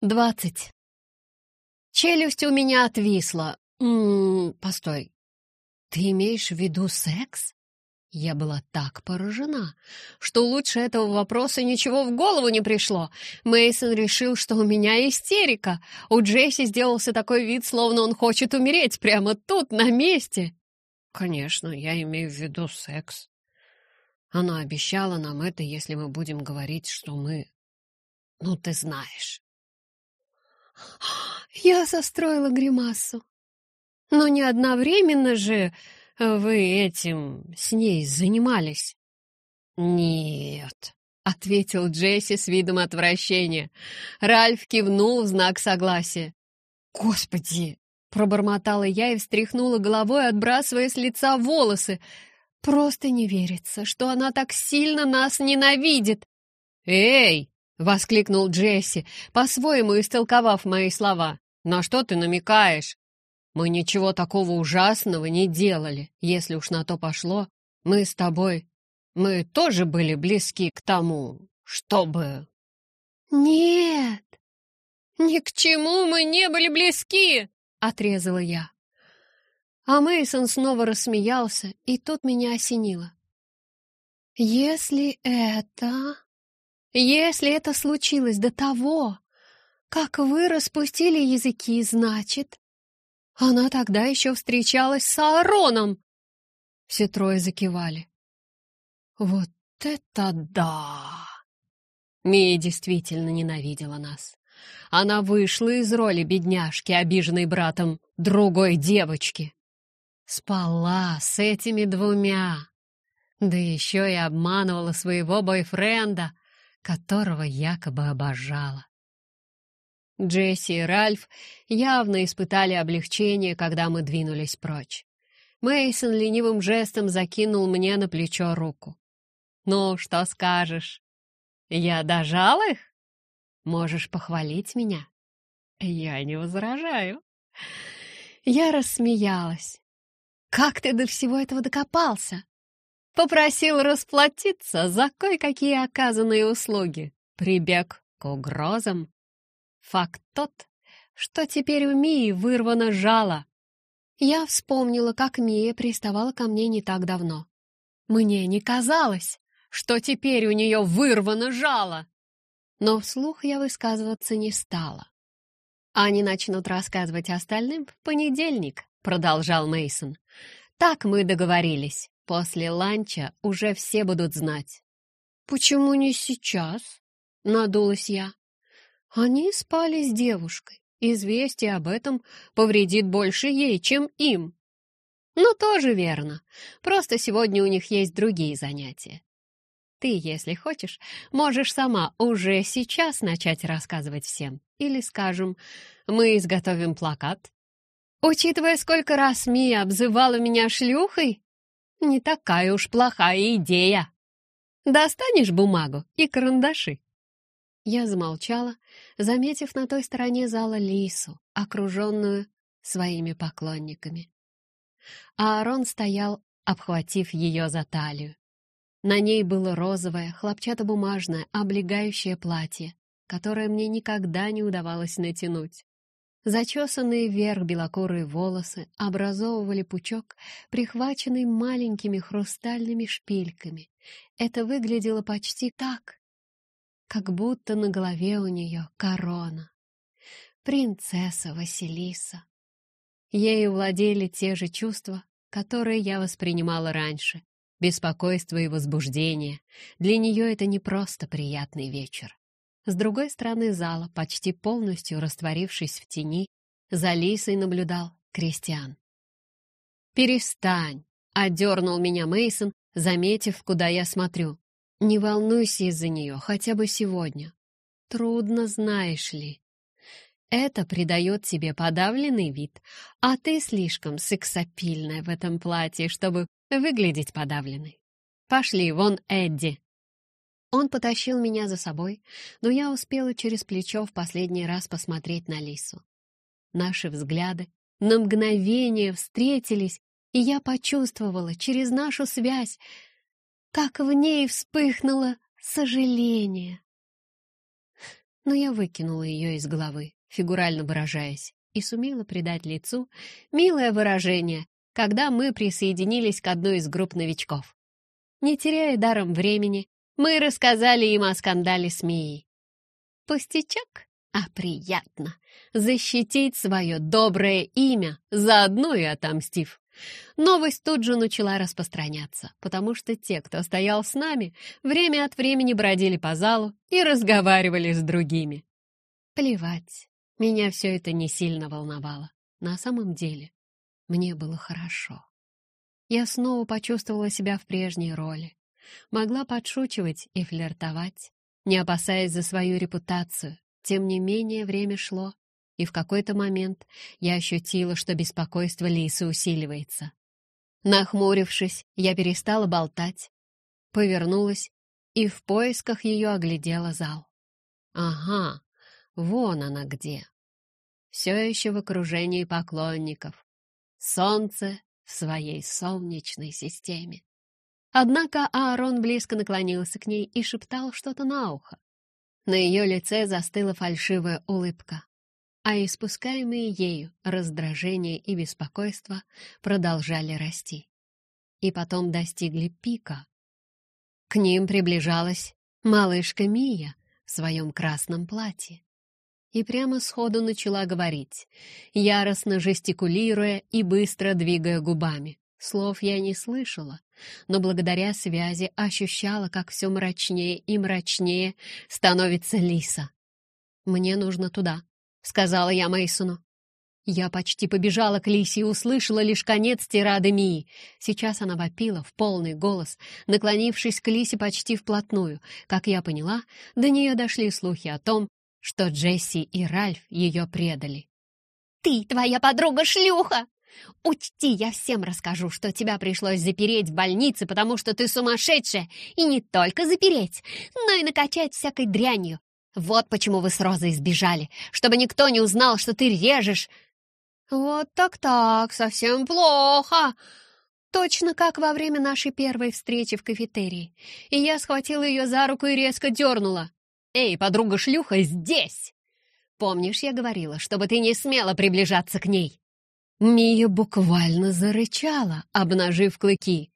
Двадцать. Челюсть у меня отвисла. М -м, постой. Ты имеешь в виду секс? Я была так поражена, что лучше этого вопроса ничего в голову не пришло. Мейсон решил, что у меня истерика. У Джесси сделался такой вид, словно он хочет умереть прямо тут, на месте. Конечно, я имею в виду секс. Она обещала нам это, если мы будем говорить, что мы... Ну, ты знаешь. Я состроила гримасу. Но не одновременно же вы этим с ней занимались. Нет, ответил Джесси с видом отвращения. Ральф кивнул в знак согласия. Господи, пробормотала я и встряхнула головой, отбрасывая с лица волосы. Просто не верится, что она так сильно нас ненавидит. Эй! — воскликнул Джесси, по-своему истолковав мои слова. «На что ты намекаешь? Мы ничего такого ужасного не делали. Если уж на то пошло, мы с тобой... Мы тоже были близки к тому, чтобы...» «Нет, ни к чему мы не были близки!» — отрезала я. А Мейсон снова рассмеялся, и тут меня осенило. «Если это...» Если это случилось до того, как вы распустили языки, значит, она тогда еще встречалась с Аароном. Все трое закивали. Вот это да! Мия действительно ненавидела нас. Она вышла из роли бедняжки, обиженной братом другой девочки. Спала с этими двумя. Да еще и обманывала своего бойфренда, которого якобы обожала. Джесси и Ральф явно испытали облегчение, когда мы двинулись прочь. Мейсон ленивым жестом закинул мне на плечо руку. «Ну, что скажешь? Я дожал их? Можешь похвалить меня?» «Я не возражаю». Я рассмеялась. «Как ты до всего этого докопался?» Попросил расплатиться за кое-какие оказанные услуги. Прибег к угрозам. Факт тот, что теперь у Мии вырвано жало. Я вспомнила, как Мия приставала ко мне не так давно. Мне не казалось, что теперь у нее вырвано жало. Но вслух я высказываться не стала. Они начнут рассказывать остальным в понедельник, продолжал Мейсон. Так мы договорились. После ланча уже все будут знать. «Почему не сейчас?» — надулась я. «Они спали с девушкой. Известие об этом повредит больше ей, чем им». «Ну, тоже верно. Просто сегодня у них есть другие занятия. Ты, если хочешь, можешь сама уже сейчас начать рассказывать всем. Или, скажем, мы изготовим плакат. Учитывая, сколько раз Мия обзывала меня шлюхой, не такая уж плохая идея. Достанешь бумагу и карандаши?» Я замолчала, заметив на той стороне зала Лису, окруженную своими поклонниками. Аарон стоял, обхватив ее за талию. На ней было розовое, хлопчатобумажное, облегающее платье, которое мне никогда не удавалось натянуть. Зачесанные вверх белокурые волосы образовывали пучок, прихваченный маленькими хрустальными шпильками. Это выглядело почти так, как будто на голове у нее корона. Принцесса Василиса. Ею владели те же чувства, которые я воспринимала раньше. Беспокойство и возбуждение. Для нее это не просто приятный вечер. С другой стороны зала, почти полностью растворившись в тени, за Лисой наблюдал Кристиан. «Перестань!» — одернул меня Мейсон, заметив, куда я смотрю. «Не волнуйся из-за нее, хотя бы сегодня. Трудно, знаешь ли. Это придает тебе подавленный вид, а ты слишком сексапильная в этом платье, чтобы выглядеть подавленной. Пошли, вон Эдди!» Он потащил меня за собой, но я успела через плечо в последний раз посмотреть на Лису. Наши взгляды на мгновение встретились, и я почувствовала через нашу связь, как в ней вспыхнуло сожаление. но я выкинула ее из головы, фигурально выражаясь, и сумела придать лицу милое выражение, когда мы присоединились к одной из групп новичков. Не теряя даром времени, мы рассказали им о скандале с Мией. Пустячок, а приятно защитить свое доброе имя, заодно и отомстив. Новость тут же начала распространяться, потому что те, кто стоял с нами, время от времени бродили по залу и разговаривали с другими. Плевать, меня все это не сильно волновало. На самом деле, мне было хорошо. Я снова почувствовала себя в прежней роли. Могла подшучивать и флиртовать, не опасаясь за свою репутацию. Тем не менее, время шло, и в какой-то момент я ощутила, что беспокойство Лисы усиливается. Нахмурившись, я перестала болтать, повернулась и в поисках ее оглядела зал. Ага, вон она где. Все еще в окружении поклонников. Солнце в своей солнечной системе. Однако Аарон близко наклонился к ней и шептал что-то на ухо. На ее лице застыла фальшивая улыбка а испускаемые ею раздражение и беспокойство продолжали расти. И потом достигли пика. К ним приближалась малышка Мия в своем красном платье. И прямо сходу начала говорить, яростно жестикулируя и быстро двигая губами. Слов я не слышала, но благодаря связи ощущала, как все мрачнее и мрачнее становится Лиса. «Мне нужно туда», — сказала я Мейсону. Я почти побежала к Лисе и услышала лишь конец тирады Мии. Сейчас она вопила в полный голос, наклонившись к Лисе почти вплотную. Как я поняла, до нее дошли слухи о том, что Джесси и Ральф ее предали. «Ты, твоя подруга-шлюха! Учти, я всем расскажу, что тебя пришлось запереть в больнице, потому что ты сумасшедшая, и не только запереть, но и накачать всякой дрянью. Вот почему вы с Розой сбежали, чтобы никто не узнал, что ты режешь. Вот так-так, совсем плохо. Точно как во время нашей первой встречи в кафетерии. И я схватила ее за руку и резко дернула. «Эй, подруга-шлюха, здесь!» «Помнишь, я говорила, чтобы ты не смела приближаться к ней?» Мия буквально зарычала, обнажив клыки.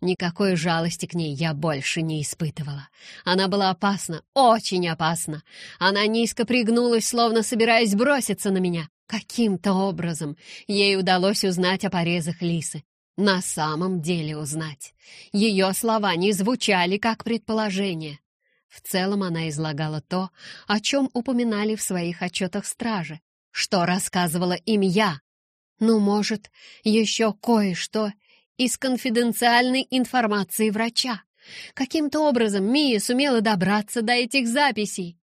Никакой жалости к ней я больше не испытывала. Она была опасна, очень опасна. Она низко пригнулась, словно собираясь броситься на меня. Каким-то образом ей удалось узнать о порезах Лисы. На самом деле узнать. Ее слова не звучали как предположение. В целом она излагала то, о чем упоминали в своих отчетах стражи, что рассказывала им я. Ну, может, еще кое-что из конфиденциальной информации врача. Каким-то образом Мия сумела добраться до этих записей.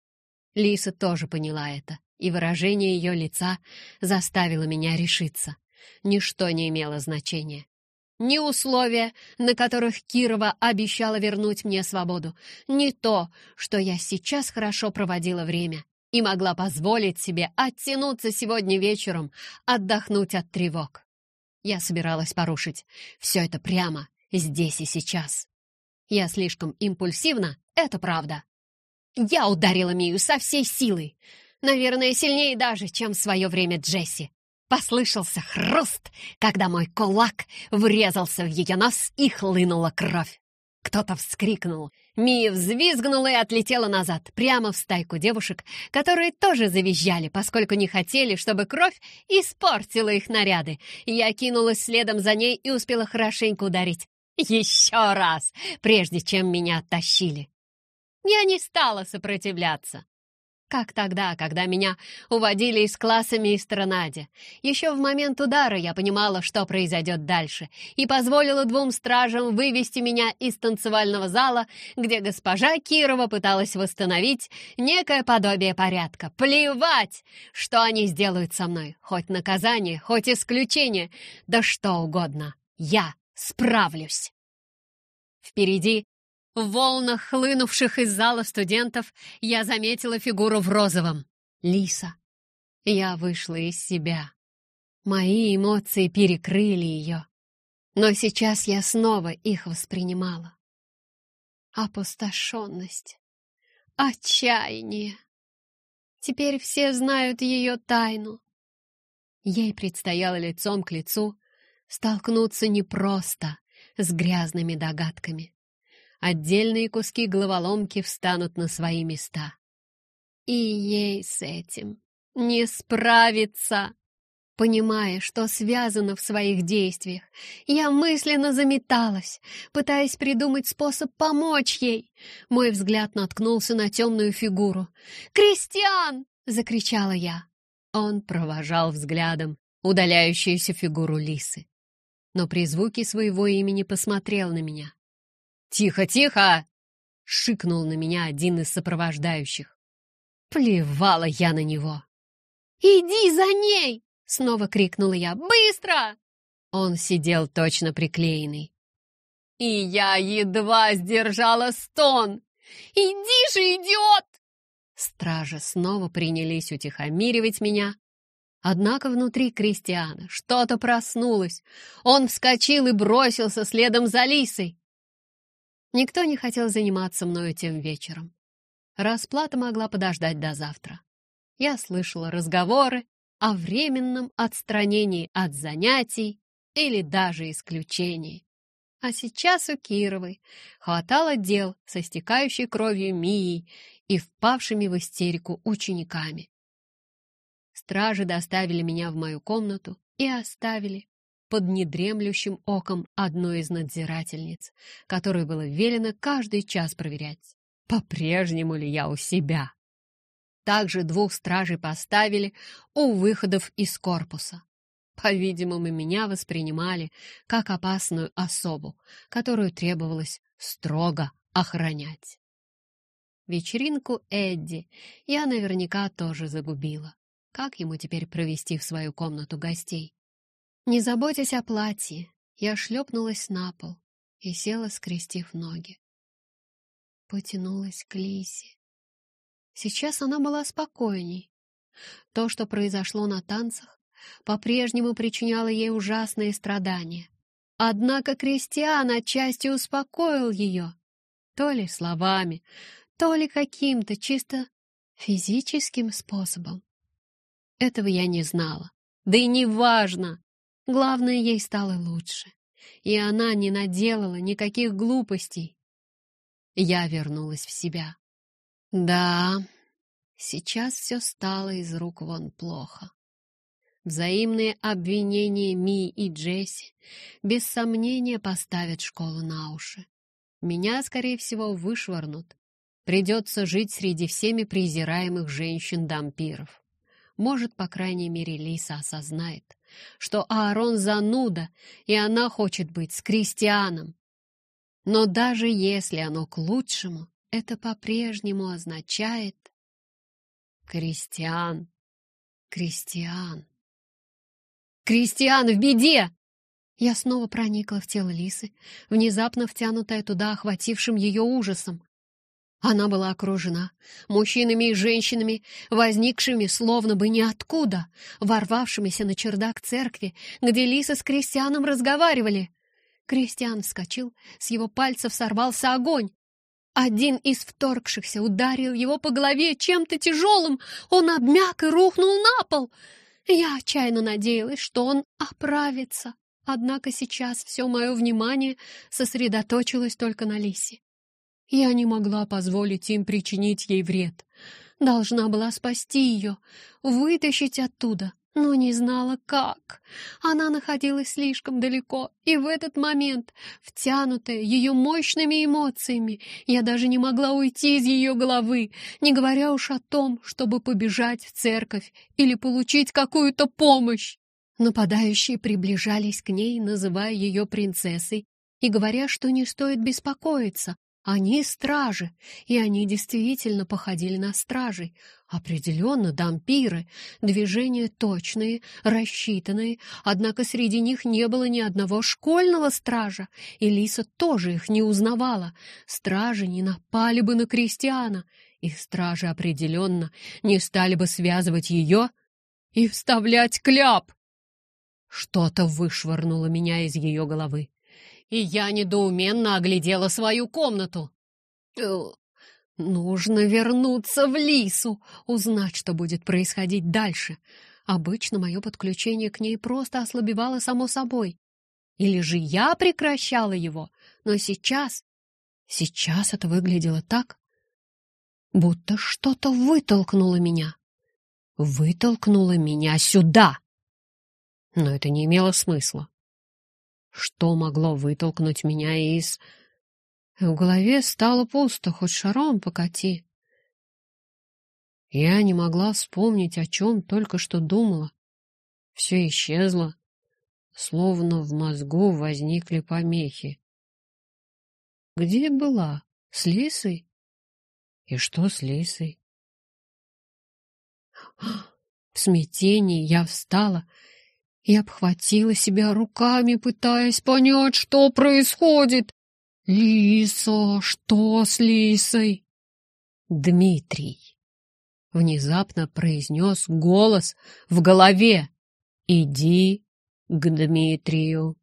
Лиса тоже поняла это, и выражение ее лица заставило меня решиться. Ничто не имело значения. Ни условия, на которых Кирова обещала вернуть мне свободу, ни то, что я сейчас хорошо проводила время и могла позволить себе оттянуться сегодня вечером, отдохнуть от тревог. Я собиралась порушить все это прямо здесь и сейчас. Я слишком импульсивна, это правда. Я ударила Мию со всей силой. Наверное, сильнее даже, чем в свое время Джесси. Послышался хруст, когда мой кулак врезался в ее нос и хлынула кровь. Кто-то вскрикнул. Мия взвизгнула и отлетела назад, прямо в стайку девушек, которые тоже завизжали, поскольку не хотели, чтобы кровь испортила их наряды. Я кинулась следом за ней и успела хорошенько ударить. Еще раз, прежде чем меня оттащили. Я не стала сопротивляться. Как тогда, когда меня уводили из класса мистера. Еще в момент удара я понимала, что произойдет дальше, и позволила двум стражам вывести меня из танцевального зала, где госпожа Кирова пыталась восстановить некое подобие порядка. Плевать, что они сделают со мной, хоть наказание, хоть исключение, да что угодно. Я справлюсь. Впереди в волнах, хлынувших из зала студентов, я заметила фигуру в розовом. Лиса. Я вышла из себя. Мои эмоции перекрыли ее. Но сейчас я снова их воспринимала. Опустошенность, отчаяние, Теперь все знают ее тайну. Ей предстояло лицом к лицу столкнуться непросто с грязными догадками. Отдельные куски головоломки встанут на свои места. И ей с этим не справиться. Понимая, что связано в своих действиях, я мысленно заметалась, пытаясь придумать способ помочь ей. Мой взгляд наткнулся на темную фигуру. «Кристиан!» — закричала я. Он провожал взглядом удаляющуюся фигуру лисы. Но при звуке своего имени посмотрел на меня. «Тихо, тихо!» — шикнул на меня один из сопровождающих. Плевала я на него. «Иди за ней!» — снова крикнула я. «Быстро!» Он сидел точно приклеенный. И я едва сдержала стон. «Иди же, идиот!» Стражи снова принялись утихомиривать меня. Однако внутри Кристиана что-то проснулось. Он вскочил и бросился следом за Лисой. Никто не хотел заниматься мною тем вечером. Расплата могла подождать до завтра. Я слышала разговоры о временном отстранении от занятий или даже исключении. А сейчас у Кировой хватало дел со стекающей кровью Мией и впавшими в истерику учениками. Стражи доставили меня в мою комнату и оставили под недремлющим оком одной из надзирательниц, которой было велено каждый час проверять, по-прежнему ли я у себя. Также двух стражей поставили у выходов из корпуса. По-видимому, меня воспринимали как опасную особу, которую требовалось строго охранять. Вечеринку Эдди я наверняка тоже загубила. Как ему теперь провести в свою комнату гостей? Не заботясь о платье, я шлепнулась на пол и села, скрестив ноги. Потянулась к Лисе. Сейчас она была спокойней. То, что произошло на танцах, по-прежнему причиняло ей ужасные страдания. Однако Кристиан отчасти успокоил ее. То ли словами, то ли каким-то чисто физическим способом. Этого я не знала. Да и не важно. Главное, ей стало лучше. И она не наделала никаких глупостей. Я вернулась в себя. Да, сейчас все стало из рук вон плохо. Взаимные обвинения Ми и Джесси без сомнения поставят школу на уши. Меня, скорее всего, вышвырнут. Придется жить среди всеми презираемых женщин-дампиров. Может, по крайней мере, Лиса осознает, что Аарон зануда, и она хочет быть с Кристианом. Но даже если оно к лучшему, это по-прежнему означает Кристиан, Кристиан. Кристиан в беде! Я снова проникла в тело Лисы, внезапно втянутая туда охватившим ее ужасом. Она была окружена мужчинами и женщинами, возникшими словно бы ниоткуда, ворвавшимися на чердак церкви, где Лиса с Кристианом разговаривали. Кристиан вскочил, с его пальцев сорвался огонь. Один из вторгшихся ударил его по голове чем-то тяжелым, он обмяк и рухнул на пол. Я отчаянно надеялась, что он оправится, однако сейчас все мое внимание сосредоточилось только на Лисе. Я не могла позволить им причинить ей вред. Должна была спасти ее, вытащить оттуда, но не знала, как. Она находилась слишком далеко, и в этот момент, втянутая ее мощными эмоциями, я даже не могла уйти из ее головы, не говоря уж о том, чтобы побежать в церковь или получить какую-то помощь. Нападающие приближались к ней, называя ее принцессой, и говоря, что не стоит беспокоиться, они стражи, и они действительно походили на стражей. Определенно дампиры, движения точные, рассчитанные, однако среди них не было ни одного школьного стража, и Лиса тоже их не узнавала. Стражи не напали бы на крестьяна, и стражи определенно не стали бы связывать ее и вставлять кляп. Что-то вышвырнуло меня из ее головы и я недоуменно оглядела свою комнату. Нужно вернуться в Лису, узнать, что будет происходить дальше. Обычно мое подключение к ней просто ослабевало само собой. Или же я прекращала его, но сейчас... Сейчас это выглядело так, будто что-то вытолкнуло меня. Вытолкнуло меня сюда. Но это не имело смысла. Что могло вытолкнуть меня из... В голове стало пусто, хоть шаром покати. Я не могла вспомнить, о чем только что думала. Все исчезло, словно в мозгу возникли помехи. Где была? С Лисой? И что с Лисой? В смятении я встала и обхватила себя руками, пытаясь понять, что происходит. «Лиса! Что с Лисой?» «Дмитрий!» — внезапно произнес голос в голове. «Иди к Дмитрию».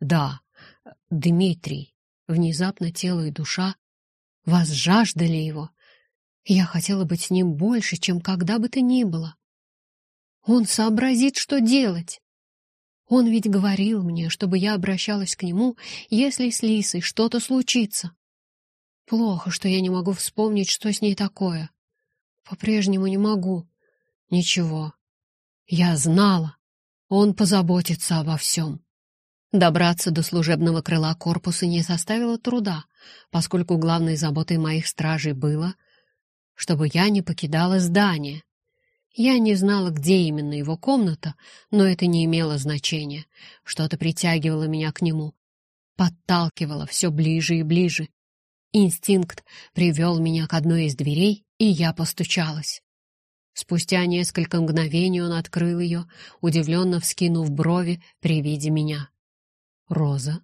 «Да, Дмитрий!» Внезапно тело и душа возжаждали его. Я хотела быть с ним больше, чем когда бы то ни было. Он сообразит, что делать. Он ведь говорил мне, чтобы я обращалась к нему, если с Лисой что-то случится. Плохо, что я не могу вспомнить, что с ней такое. По-прежнему не могу. Ничего. Я знала. Он позаботится обо всем. Добраться до служебного крыла корпуса не составило труда, поскольку главной заботой моих стражей было, чтобы я не покидала здание. Я не знала, где именно его комната, но это не имело значения. Что-то притягивало меня к нему, подталкивало все ближе и ближе. Инстинкт привел меня к одной из дверей, и я постучалась. Спустя несколько мгновений он открыл ее, удивленно вскинув брови при виде меня. «Роза,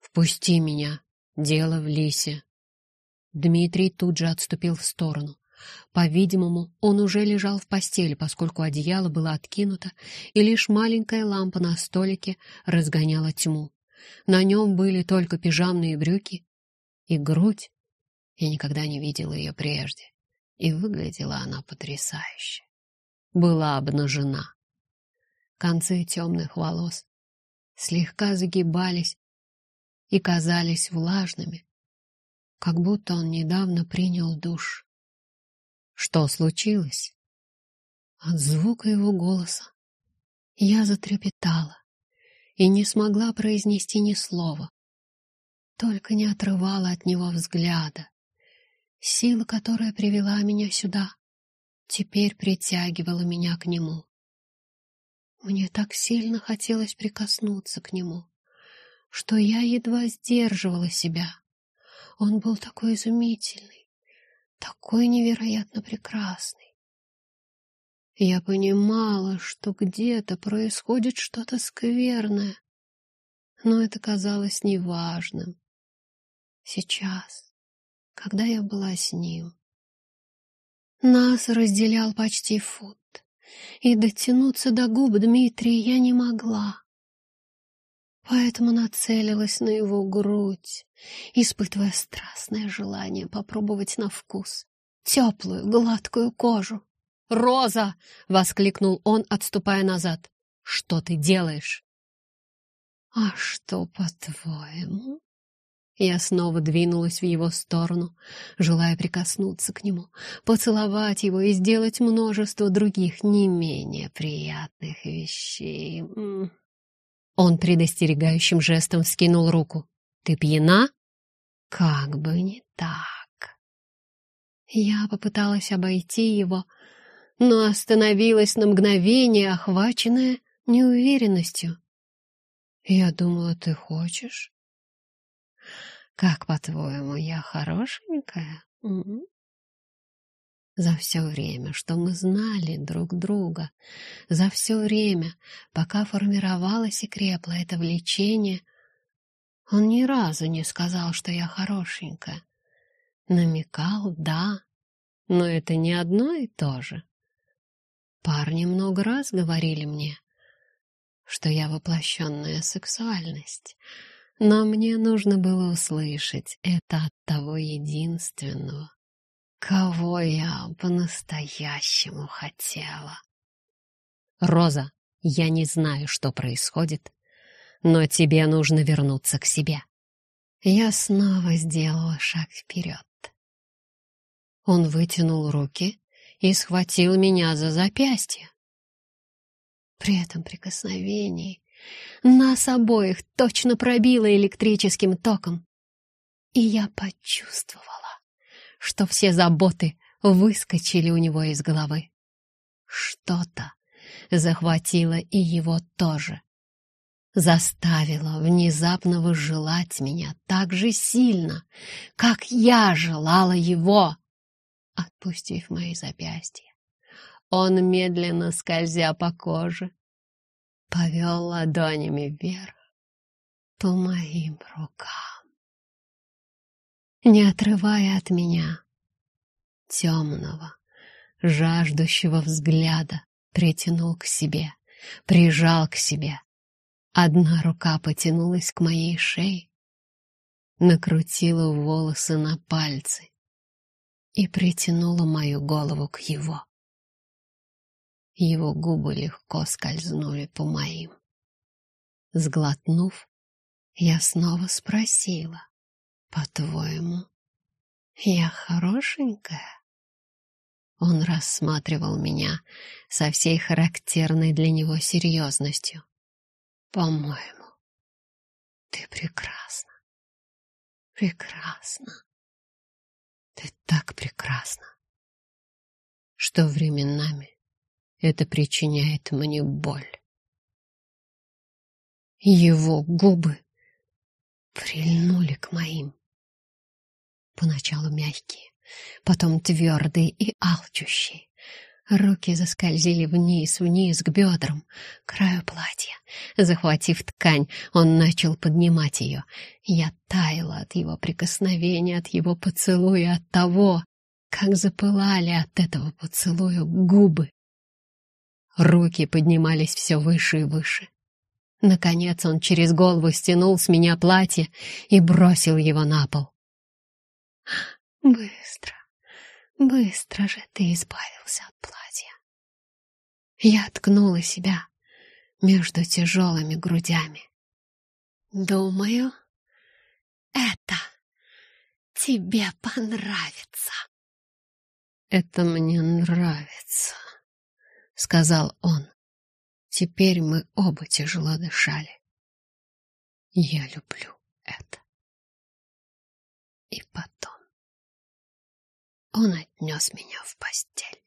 впусти меня, дело в лисе». Дмитрий тут же отступил в сторону. По-видимому, он уже лежал в постели, поскольку одеяло было откинуто, и лишь маленькая лампа на столике разгоняла тьму. На нем были только пижамные брюки и грудь. Я никогда не видела ее прежде, и выглядела она потрясающе. Была обнажена. Концы темных волос слегка загибались и казались влажными, как будто он недавно принял душ. Что случилось? От звука его голоса я затрепетала и не смогла произнести ни слова, только не отрывала от него взгляда. Сила, которая привела меня сюда, теперь притягивала меня к нему. Мне так сильно хотелось прикоснуться к нему, что я едва сдерживала себя. Он был такой изумительный, такой невероятно прекрасный. Я понимала, что где-то происходит что-то скверное, но это казалось неважным. Сейчас, когда я была с ним, нас разделял почти фут и дотянуться до губ Дмитрия я не могла. Поэтому нацелилась на его грудь, испытывая страстное желание попробовать на вкус теплую, гладкую кожу. «Роза!» — воскликнул он, отступая назад. «Что ты делаешь?» «А что, по-твоему?» Я снова двинулась в его сторону, желая прикоснуться к нему, поцеловать его и сделать множество других не менее приятных вещей. Он предостерегающим жестом вскинул руку. «Ты пьяна?» «Как бы не так». Я попыталась обойти его, но остановилась на мгновение, охваченная неуверенностью. «Я думала, ты хочешь?» Как, по-твоему, я хорошенькая? За все время, что мы знали друг друга, за все время, пока формировалось и крепло это влечение, он ни разу не сказал, что я хорошенькая. Намекал, да, но это не одно и то же. Парни много раз говорили мне, что я воплощенная сексуальность — Но мне нужно было услышать это от того единственного, кого я по-настоящему хотела. Роза, я не знаю, что происходит, но тебе нужно вернуться к себе. Я снова сделала шаг вперед. Он вытянул руки и схватил меня за запястье. При этом прикосновении нас обоих точно пробило электрическим током. И я почувствовала, что все заботы выскочили у него из головы. Что-то захватило и его тоже. Заставило внезапно выжелать меня так же сильно, как я желала его. Отпустив мои запястья, он, медленно скользя по коже, повел ладонями вверх по моим рукам. Не отрывая от меня темного, жаждущего взгляда, притянул к себе, прижал к себе. Одна рука потянулась к моей шее, накрутила волосы на пальцы и притянула мою голову к его. Его губы легко скользнули по моим. Сглотнув, я снова спросила, «По-твоему, я хорошенькая?» Он рассматривал меня со всей характерной для него серьезностью. «По-моему, ты прекрасна, прекрасна, ты так прекрасна, что временами это причиняет мне боль. Его губы прильнули к моим. Поначалу мягкие, потом твердые и алчущие. Руки заскользили вниз, вниз, к бедрам, к краю платья. Захватив ткань, он начал поднимать ее. Я таяла от его прикосновения, от его поцелуя, от того, как запылали от этого поцелуя губы. Руки поднимались все выше и выше. Наконец он через голову стянул с меня платье и бросил его на пол. «Быстро, быстро же ты избавился от платья!» Я ткнула себя между тяжелыми грудями. «Думаю, это тебе понравится!» «Это мне нравится!» — сказал он. Теперь мы оба тяжело дышали. Я люблю это. И потом он отнес меня в постель.